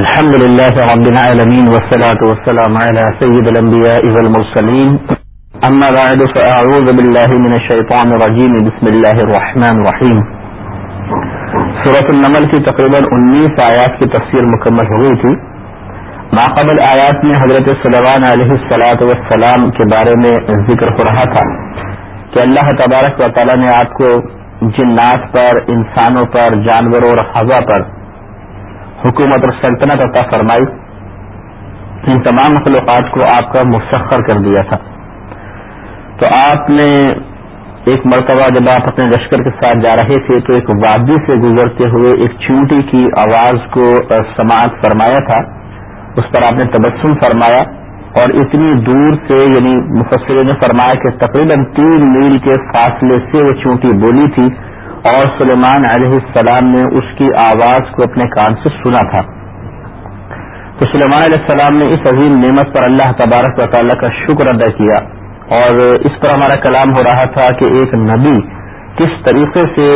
الحمد لله رب العالمين والصلاة والسلام على سيد الأنبياء والمرسلين أما بعد فأعوذ بالله من الشيطان الرجيم بسم الله الرحمن الرحيم سورة النمل کی تقریباً انیس آیات کی تفسیر مکمل ہو گئی تھی. ماقبل آیات میں حضرت سلمان علیہ السلاۃ والسلام کے بارے میں ذکر ہو رہا تھا کہ اللہ تبارک و تعالیٰ نے آپ کو جنات پر، انسانوں پر، جانوروں اور ہوا پر حکومت اور سلطنت عطا فرمائی۔ ان تمام مخلوقات کو آپ کا مسخر کر دیا تھا۔ تو آپ نے ایک مرتبہ جب آپ اپنے لشکر کے ساتھ جا رہے تھے تو ایک وادی سے گزرتے ہوئے ایک چونٹی کی آواز کو سماعت فرمایا تھا۔ اس پر آپ نے تبسم فرمایا۔ اور اتنی دور سے یعنی مفسروں نے فرمایا کہ تقریباً تین میل کے فاصلے سے وہ چونٹی بولی تھی اور سلیمان علیہ السلام نے اس کی آواز کو اپنے کان سے سنا تھا۔ تو سلیمان علیہ السلام نے اس عظیم نعمت پر اللہ تبارک و تعالیٰ کا شکر ادا کیا اور اس پر ہمارا کلام ہو رہا تھا کہ ایک نبی کس طریقے سے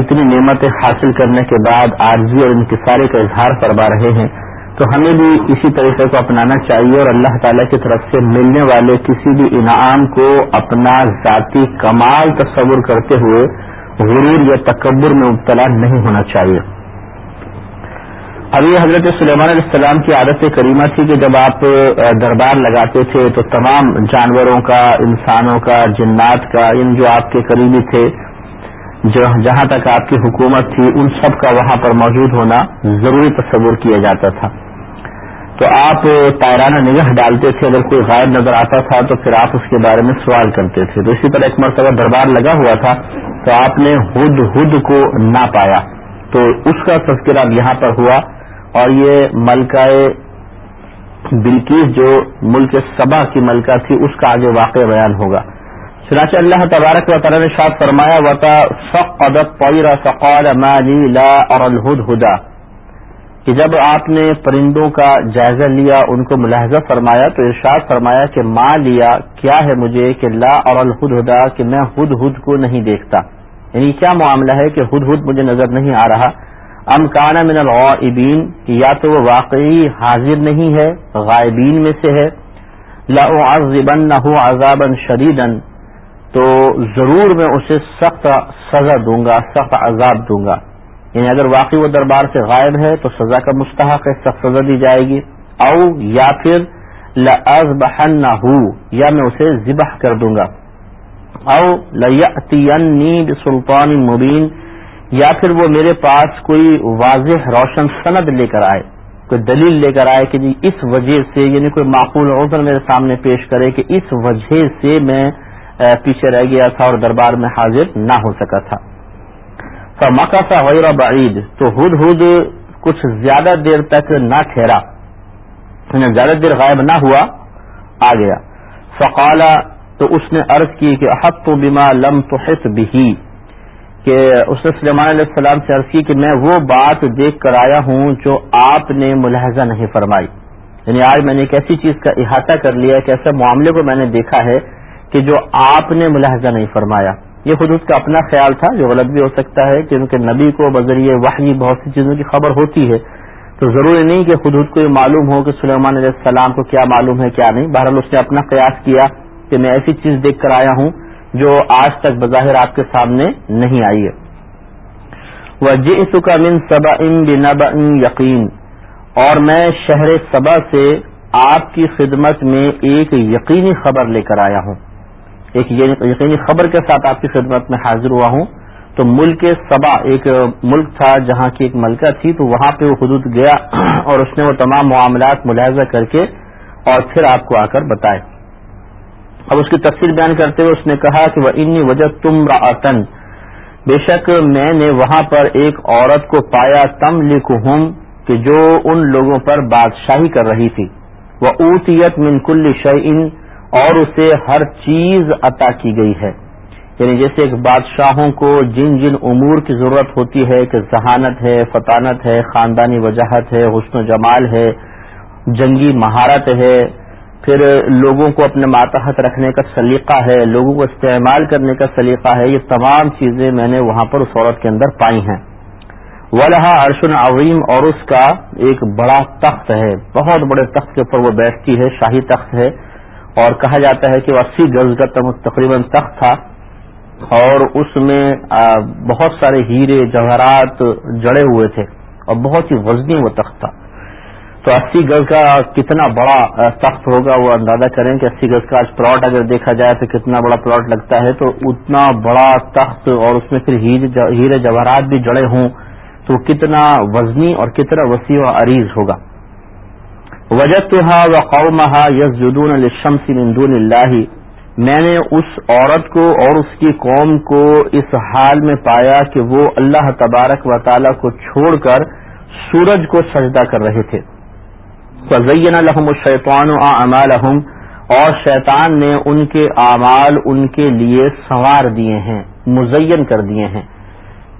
اتنی نعمتیں حاصل کرنے کے بعد عارضی اور انکساری کا اظہار فرما رہے ہیں۔ تو ہمیں بھی اسی طریقے کو اپنانا چاہیے اور اللہ تعالیٰ کی طرف سے ملنے والے کسی بھی انعام کو اپنا ذاتی کمال تصور کرتے ہوئے غرور یا تکبر میں مبتلا نہیں ہونا چاہیے۔ اب یہ حضرت سلیمان علیہ السلام کی عادت کریمہ تھی کہ جب آپ دربار لگاتے تھے تو تمام جانوروں کا، انسانوں کا، جنات کا ان جو آپ کے قریبی تھے جہاں تک آپ کی حکومت تھی، ان سب کا وہاں پر موجود ہونا ضروری تصور کیا جاتا تھا۔ تو آپ تائرانہ نگاہ ڈالتے تھے، اگر کوئی غائب نظر آتا تھا تو پھر آپ اس کے بارے میں سوال کرتے تھے۔ تو اسی طرح ایک مرتبہ دربار لگا ہوا تھا تو آپ نے ہد ہد کو نہ پایا۔ تو اس کا تذکرہ یہاں پر ہوا اور یہ ملکہ بلکیز جو ملک سبا کی ملکہ تھی، اس کا آگے واقع بیان ہوگا۔ چنانچہ اللہ تبارک و تعالیٰ نے شاد فرمایا وطا فقدت فقال ما لا اور الہد ہدا کہ جب آپ نے پرندوں کا جائزہ لیا، ان کو ملاحظہ فرمایا تو ارشاد فرمایا کہ ماں لیا، کیا ہے مجھے کہ لا اور الہد ہدا کہ میں ہد ہد کو نہیں دیکھتا۔ یعنی کیا معاملہ ہے کہ ہد ہد مجھے نظر نہیں آ رہا؟ ام کانا من الغائبین، کہ یا تو وہ واقعی حاضر نہیں ہے، غائبین میں سے ہے۔ لا نہ ہو عذابً شدیدن تو ضرور میں اسے سخت سزا دوں گا، سخت عذاب دوں گا۔ یعنی اگر واقعی وہ دربار سے غائب ہے تو سزا کا مستحق ہے، سخت سزا دی جائے گی۔ او یا پھر لز بہن نہ یا میں اسے ذبح کر دوں گا۔ او لنی سلطان مبین یا پھر وہ میرے پاس کوئی واضح روشن سند لے کر آئے، کوئی دلیل لے کر آئے کہ جی اس وجہ سے یعنی کوئی معقول عذر میرے سامنے پیش کرے کہ اس وجہ سے میں پیچھے رہ گیا تھا اور دربار میں حاضر نہ ہو سکا تھا۔ مکاسا غیر بعید تو ہد ہد کچھ زیادہ دیر تک نہ ٹھہرا۔ یعنی زیادہ دیر غائب نہ ہوا، آ گیا۔ فقالا تو اس نے عرض کی کہ احت تو بیما لم تو بھی کہ اس نے سلیمان علیہ السلام سے عرض کی کہ میں وہ بات دیکھ کر آیا ہوں جو آپ نے ملاحظہ نہیں فرمائی۔ یعنی آج میں نے ایک ایسی چیز کا احاطہ کر لیا، ایک ایسے معاملے کو میں نے دیکھا ہے کہ جو آپ نے ملاحظہ نہیں فرمایا۔ یہ خود اس کا اپنا خیال تھا، جو غلط بھی ہو سکتا ہے کیونکہ نبی کو بذریعہ وحی بہت سی چیزوں کی خبر ہوتی ہے۔ تو ضروری نہیں کہ خود کو یہ معلوم ہو کہ سلیمان علیہ السلام کو کیا معلوم ہے، کیا نہیں۔ بہرحال اس نے اپنا قیاس کیا کہ میں ایسی چیز دیکھ کر آیا ہوں جو آج تک بظاہر آپ کے سامنے نہیں آئی ہے۔ وہ من صبا ان یقین اور میں شہر صبا سے آپ کی خدمت میں ایک یقینی خبر لے کر آیا ہوں۔ ایک یقینی خبر کے ساتھ آپ کی خدمت میں حاضر ہوا ہوں۔ تو ملک سبا، ایک ملک تھا جہاں کی ایک ملکہ تھی، تو وہاں پہ وہ حدود گیا اور اس نے وہ تمام معاملات ملاحظہ کر کے اور پھر آپ کو آ کر بتائے۔ اب اس کی تفصیل بیان کرتے ہوئے اس نے کہا کہ وہ انی وجہ تم راطن بے شک میں نے وہاں پر ایک عورت کو پایا تم لکھ کہ جو ان لوگوں پر بادشاہی کر رہی تھی۔ وہ اوتیت من کل شعین اور اسے ہر چیز عطا کی گئی ہے۔ یعنی جیسے ایک بادشاہوں کو جن جن امور کی ضرورت ہوتی ہے کہ ذہانت ہے، فطانت ہے، خاندانی وجاہت ہے، حسن و جمال ہے، جنگی مہارت ہے، پھر لوگوں کو اپنے ماتحت رکھنے کا سلیقہ ہے، لوگوں کو استعمال کرنے کا سلیقہ ہے، یہ تمام چیزیں میں نے وہاں پر اس عورت کے اندر پائی ہیں۔ ولہ ارشن عظیم اور اس کا ایک بڑا تخت ہے۔ بہت بڑے تخت کے اوپر وہ بیٹھتی ہے، شاہی تخت ہے۔ اور کہا جاتا ہے کہ وہ اسی گز کا تقریباً تخت تھا اور اس میں بہت سارے ہیرے جواہرات جڑے ہوئے تھے اور بہت ہی وزنی وہ تخت تھا۔ تو اسی گز کا کتنا بڑا تخت ہوگا وہ اندازہ کریں کہ اسی گز کا آج پلاٹ اگر دیکھا جائے تو کتنا بڑا پلاٹ لگتا ہے۔ تو اتنا بڑا تخت اور اس میں پھر ہیرے جواہرات بھی جڑے ہوں تو کتنا وزنی اور کتنا وسیع و عریض ہوگا۔ وجہ تو و قومہ یس جدون الشمس مندون اللہ میں نے اس عورت کو اور اس کی قوم کو اس حال میں پایا کہ وہ اللہ تبارک و تعالی کو چھوڑ کر سورج کو سجدہ کر رہے تھے. فزین الحم الشیطان و اور شیطان نے ان کے اعمال ان کے لیے سنوار دیے ہیں، مزین کر دیے ہیں.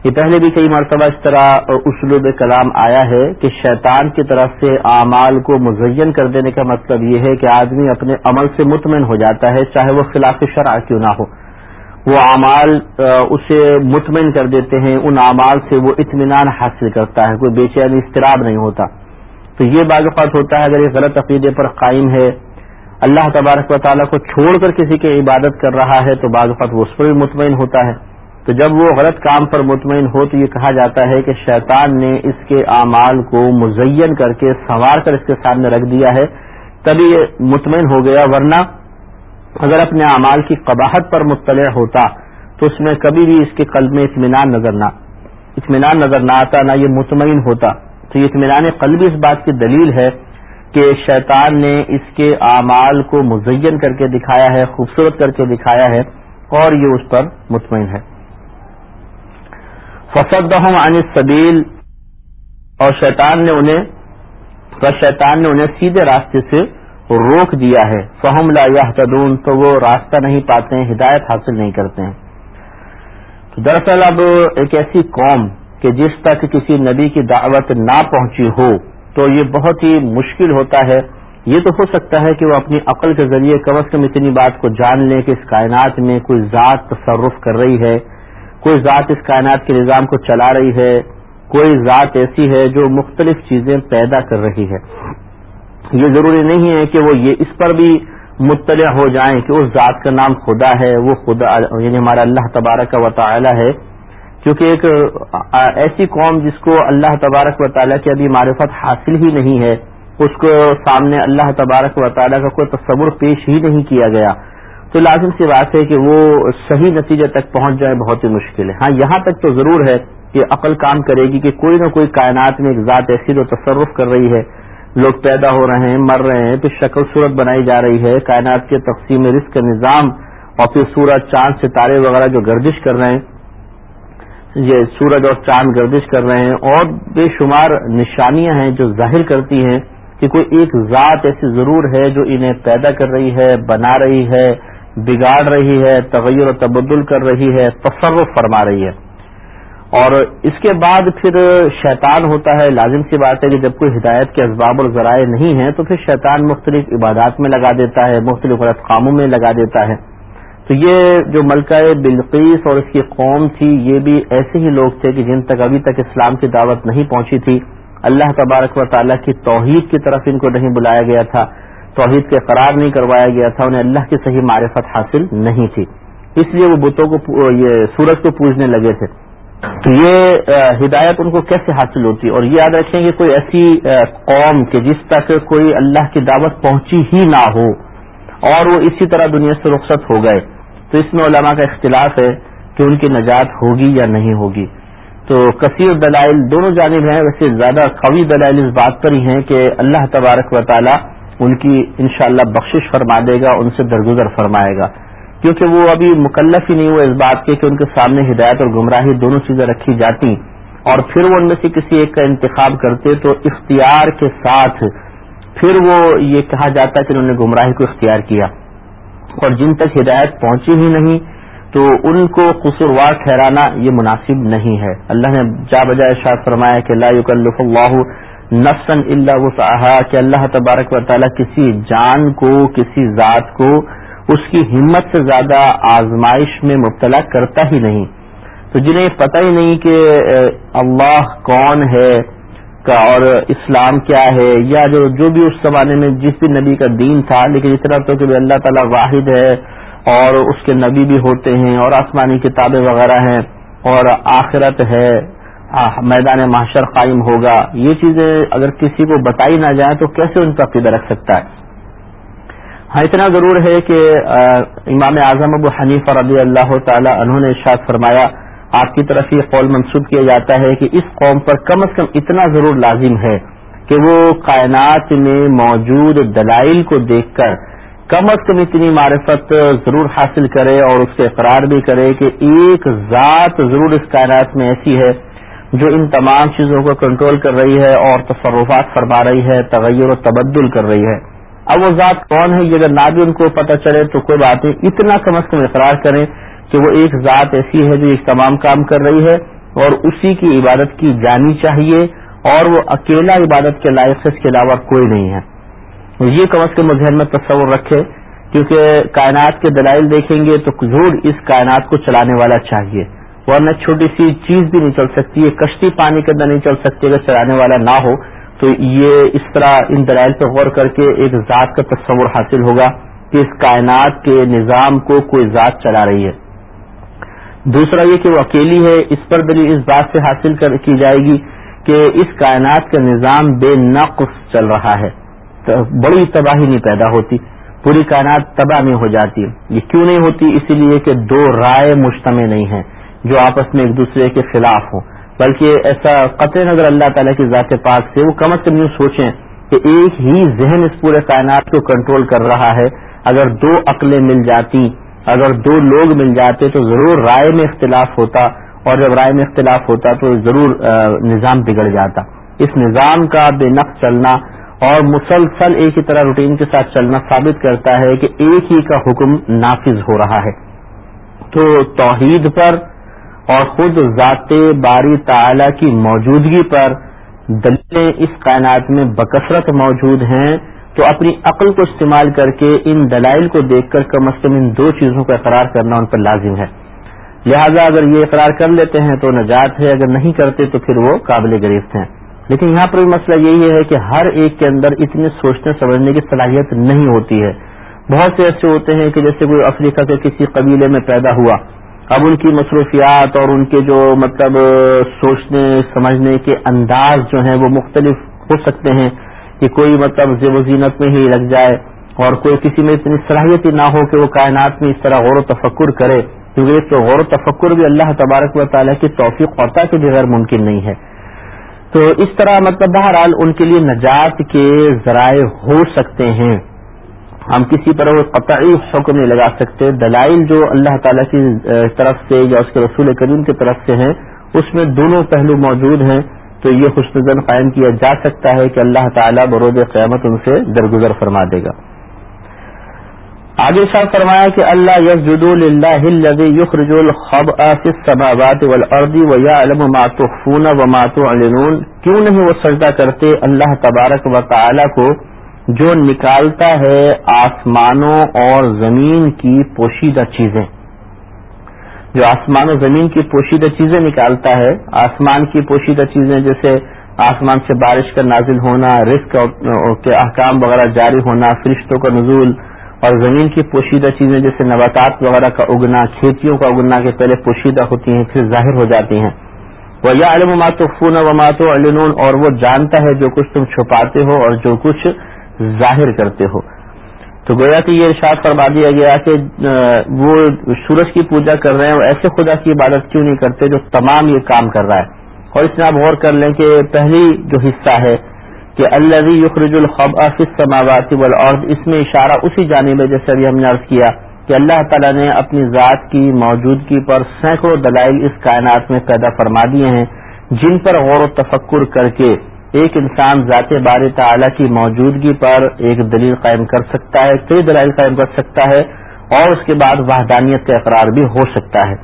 یہ پہلے بھی کئی مرتبہ اس طرح اسلوب کلام آیا ہے کہ شیطان کی طرف سے اعمال کو مزین کر دینے کا مطلب یہ ہے کہ آدمی اپنے عمل سے مطمئن ہو جاتا ہے، چاہے وہ خلاف شرع کیوں نہ ہو۔ وہ اعمال اسے مطمئن کر دیتے ہیں، ان اعمال سے وہ اطمینان حاصل کرتا ہے، کوئی بے چین اضطراب نہیں ہوتا۔ تو یہ بعض اوقات ہوتا ہے، اگر یہ غلط عقیدے پر قائم ہے، اللہ تبارک و تعالیٰ کو چھوڑ کر کسی کی عبادت کر رہا ہے، تو بعض اوقات وہ اس پر بھی مطمئن ہوتا ہے۔ تو جب وہ غلط کام پر مطمئن ہو تو یہ کہا جاتا ہے کہ شیطان نے اس کے اعمال کو مزین کر کے سنوار کر اس کے سامنے رکھ دیا ہے، تبھی یہ مطمئن ہو گیا، ورنہ اگر اپنے اعمال کی قباحت پر مطلع ہوتا تو اس میں کبھی بھی اس کے قلب میں اطمینان نظر نہ، اطمینان نظر نہ آتا، نہ یہ مطمئن ہوتا۔ تو یہ اطمینان قلبی اس بات کی دلیل ہے کہ شیطان نے اس کے اعمال کو مزین کر کے دکھایا ہے، خوبصورت کر کے دکھایا ہے اور یہ اس پر مطمئن ہے۔ فصد عن سبیل اور شیطان نے انہیں شیطان نے انہیں سیدھے راستے سے روک دیا ہے۔ فہم لا تدون تو وہ راستہ نہیں پاتے ہیں، ہدایت حاصل نہیں کرتے ہیں۔ تو دراصل اب ایک ایسی قوم کہ جس تک کسی نبی کی دعوت نہ پہنچی ہو، تو یہ بہت ہی مشکل ہوتا ہے۔ یہ تو ہو سکتا ہے کہ وہ اپنی عقل کے ذریعے کم از کم اتنی بات کو جان لیں کہ اس کائنات میں کوئی ذات تصرف کر رہی ہے۔ کوئی ذات اس کائنات کے نظام کو چلا رہی ہے، کوئی ذات ایسی ہے جو مختلف چیزیں پیدا کر رہی ہے۔ یہ ضروری نہیں ہے کہ وہ یہ اس پر بھی مطلع ہو جائیں کہ اس ذات کا نام خدا ہے، وہ خدا یعنی ہمارا اللہ تبارک کا وطالعہ ہے۔ کیونکہ ایک ایسی قوم جس کو اللہ تبارک و تعالیٰ کی ابھی معرفت حاصل ہی نہیں ہے، اس کو سامنے اللہ تبارک و تعالیٰ کا کوئی تصور پیش ہی نہیں کیا گیا۔ تو لازم سی بات ہے کہ وہ صحیح نتیجے تک پہنچ جائے بہت ہی مشکل ہے۔ ہاں یہاں تک تو ضرور ہے کہ عقل کام کرے گی کہ کوئی نہ کوئی کائنات میں ایک ذات ایسی جو تصرف کر رہی ہے، لوگ پیدا ہو رہے ہیں، مر رہے ہیں پھر شکل صورت بنائی جا رہی ہے، کائنات کے تقسیم رزق کا نظام اور پھر سورج، چاند، ستارے وغیرہ جو گردش کر رہے ہیں، یہ سورج اور چاند گردش کر رہے ہیں اور بے شمار نشانیاں ہیں جو ظاہر کرتی ہیں کہ کوئی ایک ذات ایسی ضرور ہے جو انہیں پیدا کر رہی ہے، بنا رہی ہے بگاڑ رہی ہے، تغیر و تبدل کر رہی ہے، تصرف فرما رہی ہے۔ اور اس کے بعد پھر شیطان ہوتا ہے۔ لازم سی بات ہے کہ جب کوئی ہدایت کے اسباب اور ذرائع نہیں ہیں تو پھر شیطان مختلف عبادات میں لگا دیتا ہے، مختلف غلط کاموں میں لگا دیتا ہے۔ تو یہ جو ملکہ بلقیس اور اس کی قوم تھی، یہ بھی ایسے ہی لوگ تھے کہ جن تک ابھی تک اسلام کی دعوت نہیں پہنچی تھی۔ اللہ تبارک و تعالیٰ کی توحید کی طرف ان کو نہیں بلایا گیا تھا۔ توحید کے قرار نہیں کروایا گیا تھا، انہیں اللہ کی صحیح معرفت حاصل نہیں تھی۔ اس لیے وہ بتوں کو یہ سورج کو پوجنے لگے تھے۔ تو یہ ہدایت ان کو کیسے حاصل ہوتی؟ اور یہ یاد رکھیں کہ کوئی ایسی قوم کہ جس تک کوئی اللہ کی دعوت پہنچی ہی نہ ہو، اور وہ اسی طرح دنیا سے رخصت ہو گئے۔ تو اس میں علماء کا اختلاف ہے کہ ان کی نجات ہوگی یا نہیں ہوگی۔ تو کثیر دلائل دونوں جانب ہیں، ویسے زیادہ قوی دلائل اس بات پر ہی ہیں کہ اللہ تبارک و تعالی ان کی انشاءاللہ اللہ بخشش فرما دے گا، ان سے درگزر فرمائے گا۔ کیونکہ وہ ابھی مکلف ہی نہیں ہوئے اس بات کے کہ ان کے سامنے ہدایت اور گمراہی دونوں چیزیں رکھی جاتی۔ اور پھر وہ ان میں سے کسی ایک کا انتخاب کرتے تو اختیار کے ساتھ پھر وہ یہ کہا جاتا کہ انہوں نے گمراہی کو اختیار کیا۔ اور جن تک ہدایت پہنچی ہی نہیں تو ان کو قصوروار ٹھہرانا یہ مناسب نہیں ہے۔ اللہ نے جا بجائے شاہ فرمایا کہ لا یکلف اللہ نفسن اللہ وسعہ کہ اللہ تبارک و تعالیٰ کسی جان کو، کسی ذات کو اس کی ہمت سے زیادہ آزمائش میں مبتلا کرتا ہی نہیں۔ تو جنہیں پتہ ہی نہیں کہ اللہ کون ہے اور اسلام کیا ہے، یا جو جو بھی اس زمانے میں جس بھی نبی کا دین تھا، لیکن اتنا تو کہ اللہ تعالیٰ واحد ہے اور اس کے نبی بھی ہوتے ہیں اور آسمانی کتابیں وغیرہ ہیں اور آخرت ہے۔ میدان معاشر قائم ہوگا۔ یہ چیزیں اگر کسی کو بتائی نہ جائیں تو کیسے ان کا عقیدہ رکھ سکتا ہے؟ ہاں اتنا ضرور ہے کہ امام اعظم ابو حنیف رضی اللہ تعالی انہوں نے ارشاد فرمایا، آپ کی طرف یہ قول منسوخ کیا جاتا ہے کہ اس قوم پر کم از کم اتنا ضرور لازم ہے کہ وہ کائنات میں موجود دلائل کو دیکھ کر کم از کم اتنی معرفت ضرور حاصل کرے اور اس سے اقرار بھی کرے کہ ایک ذات ضرور اس کائنات میں ایسی ہے جو ان تمام چیزوں کو کنٹرول کر رہی ہے اور تصرفات فرما رہی ہے، تغیر و تبدل کر رہی ہے۔ اب وہ ذات کون ہے؟ یہ اگر نہ بھی ان کو پتہ چلے تو کوئی بات نہیں۔ اتنا کم از کم اقرار کریں کہ وہ ایک ذات ایسی ہے جو ایک تمام کام کر رہی ہے اور اسی کی عبادت کی جانی چاہیے اور وہ اکیلا عبادت کے لائق اس کے علاوہ کوئی نہیں ہے۔ یہ کم از کم ذہن میں تصور رکھے، کیونکہ کائنات کے دلائل دیکھیں گے تو ضرور اس کائنات کو چلانے والا چاہیے۔ ورنہ چھوٹی سی چیز بھی نہیں چل سکتی ہے کشتی پانی کے اندر نہیں چل سکتی، اگر چلانے والا نہ ہو، تو یہ اس طرح ان دلائل پہ غور کر کے ایک ذات کا تصور حاصل ہوگا کہ اس کائنات کے نظام کو کوئی ذات چلا رہی ہے۔ دوسرا یہ کہ وہ اکیلی ہے، اس پر دلیل اس بات سے حاصل کر کی جائے گی کہ اس کائنات کا نظام بے نقص چل رہا ہے۔ بڑی تباہی نہیں پیدا ہوتی، پوری کائنات تباہ نہیں ہو جاتی۔ یہ کیوں نہیں ہوتی؟ اسی لیے کہ دو رائے مجتمع نہیں ہیں۔ جو آپس میں ایک دوسرے کے خلاف ہوں۔ بلکہ ایسا قطع نظر اللہ تعالیٰ کی ذات پاک سے وہ کم از کم یوں سوچیں کہ ایک ہی ذہن اس پورے کائنات کو کنٹرول کر رہا ہے۔ اگر دو عقلیں مل جاتی، اگر دو لوگ مل جاتے تو ضرور رائے میں اختلاف ہوتا۔ اور جب رائے میں اختلاف ہوتا تو ضرور نظام بگڑ جاتا۔ اس نظام کا بے نقص چلنا اور مسلسل ایک ہی طرح روٹین کے ساتھ چلنا ثابت کرتا ہے کہ ایک ہی کا حکم نافذ ہو رہا ہے۔ تو توحید پر اور خود ذات باری تعالی کی موجودگی پر دلیلیں اس کائنات میں بکثرت موجود ہیں تو اپنی عقل کو استعمال کر کے ان دلائل کو دیکھ کر کم از کم ان دو چیزوں کا اقرار کرنا ان پر لازم ہے۔ لہذا اگر یہ اقرار کر لیتے ہیں تو نجات ہے، اگر نہیں کرتے تو پھر وہ قابل گرفت ہیں۔ لیکن یہاں پر مسئلہ یہی ہے کہ ہر ایک کے اندر اتنے سوچنے، سمجھنے کی صلاحیت نہیں ہوتی ہے۔ بہت سے ایسے ہوتے ہیں کہ جیسے کوئی افریقہ کے کسی قبیلے میں پیدا ہوا۔ اب ان کی مصروفیات اور ان کے جو مطلب سوچنے، سمجھنے کے انداز جو ہیں وہ مختلف ہو سکتے ہیں کہ کوئی مطلب زیب و زینت میں ہی لگ جائے اور کوئی کسی میں اتنی صلاحیت ہی نہ ہو کہ وہ کائنات میں اس طرح غور و تفکر کرے، کیونکہ تو غور و تفکر بھی اللہ تبارک و تعالیٰ کی توفیق عطا کے بغیر ممکن نہیں ہے۔ تو اس طرح مطلب بہرحال ان کے لیے نجات کے ذرائع ہو سکتے ہیں۔ ہم کسی پر وہ قطعی حکم نہیں لگا سکتے۔ دلائل جو اللہ تعالیٰ کی طرف سے یا اس کے رسول کریم کی طرف سے ہیں، اس میں دونوں پہلو موجود ہیں۔ تو یہ خوش قائم کیا جا سکتا ہے کہ اللہ تعالیٰ بروز قیامت ان سے درگزر فرما دے گا۔ آگے صاحب فرمایا کہ اللہ یس جد اللہ یخرج الخب السماوات والارض و یا علم ماتو خون و ماتو کیوں نہیں وہ سجدہ کرتے اللہ تبارک و تعالی کو جو نکالتا ہے آسمانوں اور زمین کی پوشیدہ چیزیں۔ جو آسمان و زمین کی پوشیدہ چیزیں نکالتا ہے، آسمان کی پوشیدہ چیزیں جیسے آسمان سے بارش کا نازل ہونا رسک کے احکام وغیرہ جاری ہونا، فرشتوں کا نزول، اور زمین کی پوشیدہ چیزیں جیسے نباتات وغیرہ کا اگنا، کھیتیوں کا اگنا کے پہلے پوشیدہ ہوتی ہیں، پھر ظاہر ہو جاتی ہیں۔ وہ یا علم ماتو فون و ماتو علنون اور وہ جانتا ہے جو کچھ تم چھپاتے ہو اور جو کچھ ظاہر کرتے ہو۔ تو گویا کہ یہ ارشاد فرما دیا گیا کہ وہ سورج کی پوجا کر رہے ہیں، وہ ایسے خدا کی عبادت کیوں نہیں کرتے جو تمام یہ کام کر رہا ہے؟ اور اس میں آپ غور کر لیں کہ پہلی جو حصہ ہے کہ اللہ یخرج الخب سماواتی والارض، اس میں اشارہ اسی جانب ہے جیسے ابھی ہم نے عرض کیا کہ اللہ تعالیٰ نے اپنی ذات کی موجودگی پر سینکڑوں دلائل اس کائنات میں پیدا فرما دیے ہیں، جن پر غور و تفکر کر کے ایک انسان ذات بار تعالی کی موجودگی پر ایک دلیل قائم کر سکتا ہے، کئی دلائل قائم کر سکتا ہے اور اس کے بعد وحدانیت کا اقرار بھی ہو سکتا ہے۔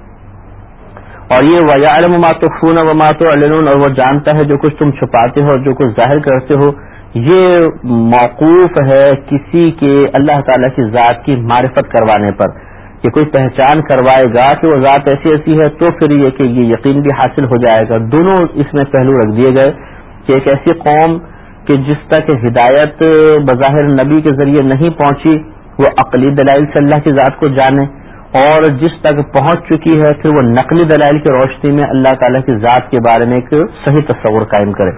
اور یہ ویا مات خون و مات اور وہ جانتا ہے جو کچھ تم چھپاتے ہو اور جو کچھ ظاہر کرتے ہو۔ یہ موقوف ہے کسی کے اللہ تعالی کی ذات کی معرفت کروانے پر۔ کہ کوئی پہچان کروائے گا کہ وہ ذات ایسی ایسی ہے تو پھر یہ کہ یہ یقین بھی حاصل ہو جائے گا۔ دونوں اس میں پہلو رکھ دیے گئے۔ کہ ایک ایسی قوم کہ جس تک ہدایت بظاہر نبی کے ذریعے نہیں پہنچی، وہ عقلی دلائل سے اللہ کی ذات کو جانے اور جس تک پہنچ چکی ہے، پھر وہ نقلی دلائل کی روشنی میں اللہ تعالی کی ذات کے بارے میں ایک صحیح تصور قائم کرے۔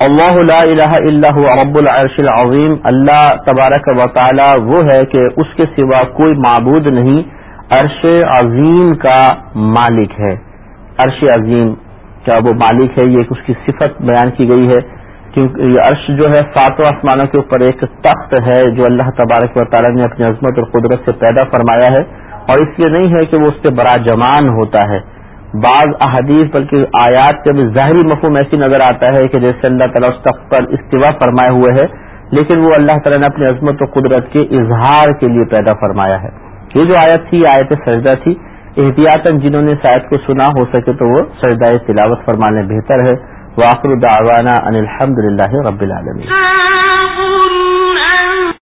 اللہ لا الہ الا هو، رب العرش العظیم۔ اللہ تبارک و تعالی وہ ہے کہ اس کے سوا کوئی معبود نہیں، عرش عظیم کا مالک ہے۔ عرش عظیم کیا وہ مالک ہے، یہ اس کی صفت بیان کی گئی ہے۔ کیونکہ یہ عرش جو ہے، ساتوں آسمانوں کے اوپر ایک تخت ہے جو اللہ تبارک و تعالیٰ نے اپنی عظمت اور قدرت سے پیدا فرمایا ہے۔ اور اس لیے نہیں ہے کہ وہ اس سے بڑا جمان ہوتا ہے۔ بعض احادیث، بلکہ آیات کے بھی ظاہری مفہوم ایسی نظر آتا ہے کہ جیسے اللہ تعالیٰ اس تخت پر استوا فرمائے ہوئے ہے، لیکن وہ اللہ تعالیٰ نے اپنی عظمت و قدرت کے اظہار کے لیے پیدا فرمایا ہے۔ یہ جو آیت تھی آیت سجدہ تھی۔ احتیاط جنہوں نے شاید کو سنا ہو سکے تو وہ سجدہ تلاوت فرمانے بہتر ہے۔ واخر دعوانا ان الحمد للہ رب العالمین۔